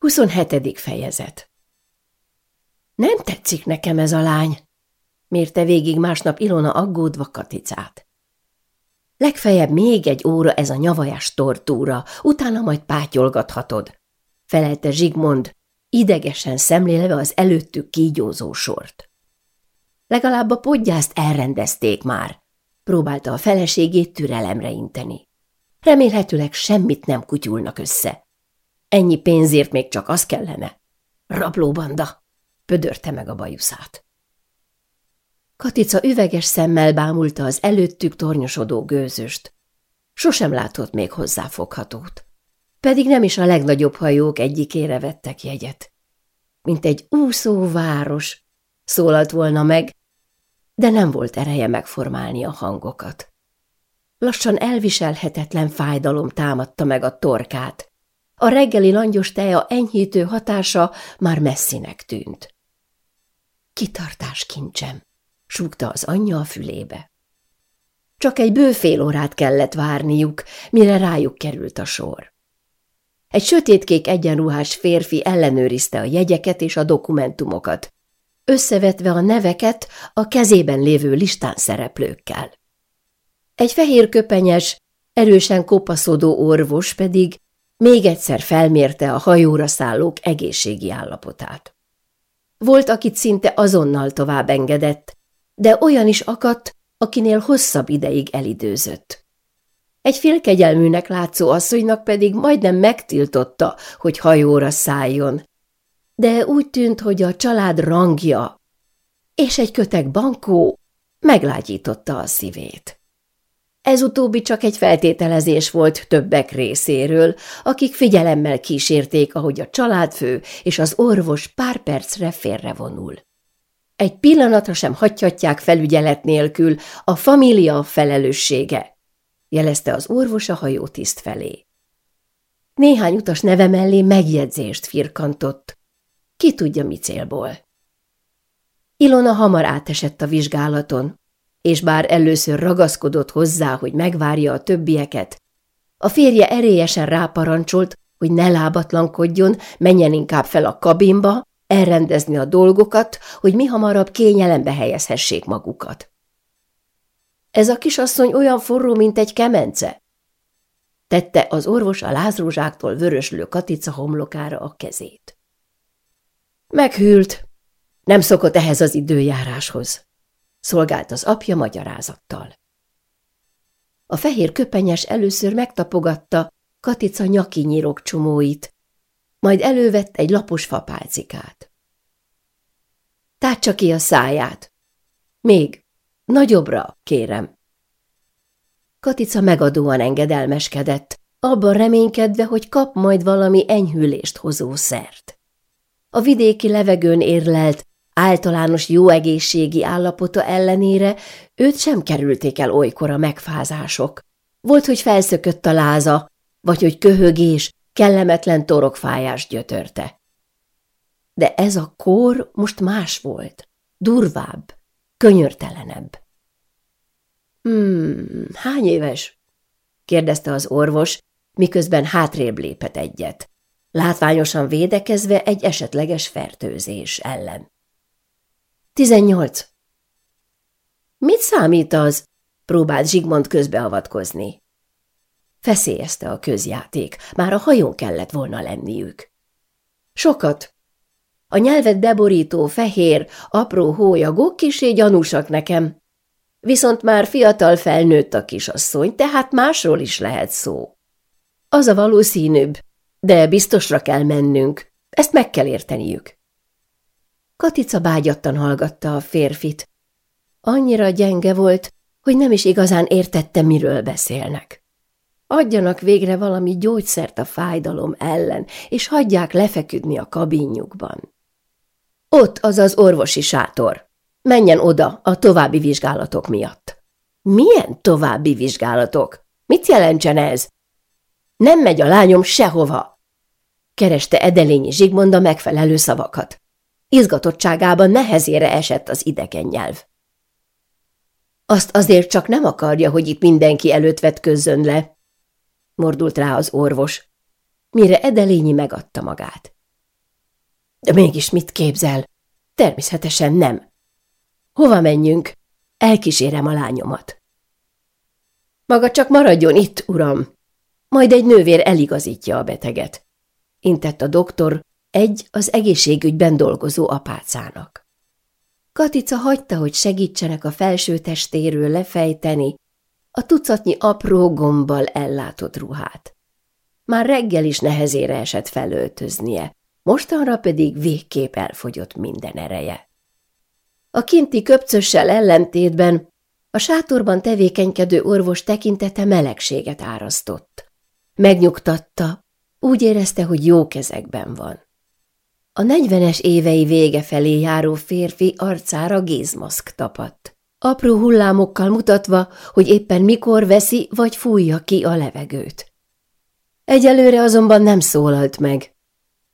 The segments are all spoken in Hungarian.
27. fejezet Nem tetszik nekem ez a lány, mérte végig másnap Ilona aggódva Katicát. Legfeljebb még egy óra ez a nyavajás tortúra, utána majd pátyolgathatod, felelte Zsigmond, idegesen szemlélve az előttük kígyózó sort. Legalább a podgyászt elrendezték már, próbálta a feleségét türelemre inteni. Remélhetőleg semmit nem kutyulnak össze. Ennyi pénzért még csak az kellene. Rablóbanda, pödörte meg a bajuszát. Katica üveges szemmel bámulta az előttük tornyosodó gőzöst. Sosem látott még hozzáfoghatót. Pedig nem is a legnagyobb hajók egyikére vettek jegyet. Mint egy úszó város, szólalt volna meg, de nem volt ereje megformálni a hangokat. Lassan elviselhetetlen fájdalom támadta meg a torkát, a reggeli langyos teja enyhítő hatása már messzinek tűnt. Kitartás kincsem, súgta az anyja a fülébe. Csak egy bő fél órát kellett várniuk, mire rájuk került a sor. Egy sötétkék egyenruhás férfi ellenőrizte a jegyeket és a dokumentumokat, összevetve a neveket a kezében lévő listán szereplőkkel. Egy fehér köpenyes, erősen kopaszodó orvos pedig még egyszer felmérte a hajóra szállók egészségi állapotát. Volt, akit szinte azonnal tovább engedett, de olyan is akadt, akinél hosszabb ideig elidőzött. Egy félkegyelműnek látszó asszonynak pedig majdnem megtiltotta, hogy hajóra szálljon, de úgy tűnt, hogy a család rangja és egy kötek bankó meglágyította a szívét. Ez utóbbi csak egy feltételezés volt többek részéről, akik figyelemmel kísérték, ahogy a családfő és az orvos pár percre félrevonul. Egy pillanatra sem hagyhatják felügyelet nélkül, a família felelőssége, jelezte az orvos a hajótiszt felé. Néhány utas neve mellé megjegyzést firkantott. Ki tudja mi célból. Ilona hamar átesett a vizsgálaton, és bár először ragaszkodott hozzá, hogy megvárja a többieket, a férje erélyesen ráparancsolt, hogy ne lábatlankodjon, menjen inkább fel a kabinba, elrendezni a dolgokat, hogy mi hamarabb kényelembe helyezhessék magukat. Ez a kisasszony olyan forró, mint egy kemence, tette az orvos a lázrózsáktól vöröslő Katica homlokára a kezét. Meghűlt, nem szokott ehhez az időjáráshoz szolgált az apja magyarázattal. A fehér köpenyes először megtapogatta Katica nyaki nyírok csomóit, majd elővett egy lapos fapálcikát. Tátsa ki a száját. Még, nagyobbra, kérem. Katica megadóan engedelmeskedett, abban reménykedve, hogy kap majd valami enyhülést hozó szert. A vidéki levegőn érlelt, általános jó egészségi állapota ellenére őt sem kerülték el olykor a megfázások. Volt, hogy felszökött a láza, vagy hogy köhögés, kellemetlen torokfájás gyötörte. De ez a kor most más volt, durvább, könyörtelenebb. Hmm, hány éves? kérdezte az orvos, miközben hátrébb lépett egyet, látványosan védekezve egy esetleges fertőzés ellen. Tizennyolc. Mit számít az? Próbált Zsigmond közbeavatkozni. Feszélyezte a közjáték, már a hajón kellett volna lenniük. Sokat. A nyelvet beborító fehér, apró hólyagok kisé gyanúsak nekem. Viszont már fiatal felnőtt a kisasszony, tehát másról is lehet szó. Az a valószínűbb, de biztosra kell mennünk, ezt meg kell érteniük. Katica bágyattan hallgatta a férfit. Annyira gyenge volt, hogy nem is igazán értette, miről beszélnek. Adjanak végre valami gyógyszert a fájdalom ellen, és hagyják lefeküdni a kabinjukban. Ott az az orvosi sátor. Menjen oda a további vizsgálatok miatt. Milyen további vizsgálatok? Mit jelentsen ez? Nem megy a lányom sehova! Kereste Edelényi Zsigmond a megfelelő szavakat. Izgatottságában nehezére esett az idegen nyelv. Azt azért csak nem akarja, hogy itt mindenki előtt vetközzön le, mordult rá az orvos, mire Edelényi megadta magát. De mégis mit képzel? Természetesen nem. Hova menjünk? Elkísérem a lányomat. Maga csak maradjon itt, uram. Majd egy nővér eligazítja a beteget. Intett a doktor egy az egészségügyben dolgozó apácának. Katica hagyta, hogy segítsenek a felső testéről lefejteni a tucatnyi apró gombbal ellátott ruhát. Már reggel is nehezére esett felöltöznie, mostanra pedig végképp elfogyott minden ereje. A kinti köpcössel ellentétben a sátorban tevékenykedő orvos tekintete melegséget árasztott. Megnyugtatta, úgy érezte, hogy jó kezekben van. A negyvenes évei vége felé járó férfi arcára gézmaszk tapadt, apró hullámokkal mutatva, hogy éppen mikor veszi vagy fújja ki a levegőt. Egyelőre azonban nem szólalt meg,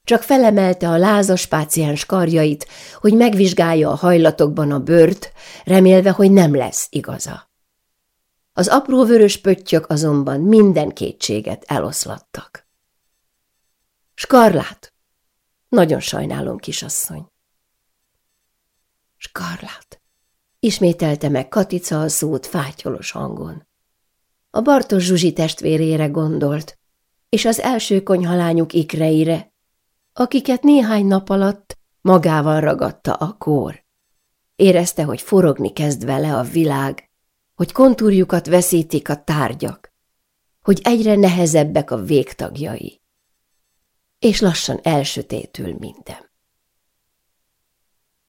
csak felemelte a lázas páciens karjait, hogy megvizsgálja a hajlatokban a bőrt, remélve, hogy nem lesz igaza. Az apró vörös pöttyök azonban minden kétséget eloszlattak. Skarlát! Nagyon sajnálom, kisasszony. Skarlát! Ismételte meg Katica a szót fátyolos hangon. A Bartos Zsuzsi testvérére gondolt, és az első konyhalányuk ikreire, akiket néhány nap alatt magával ragadta a kór. Érezte, hogy forogni kezd vele a világ, hogy kontúrjukat veszítik a tárgyak, hogy egyre nehezebbek a végtagjai, és lassan elsötétül minden.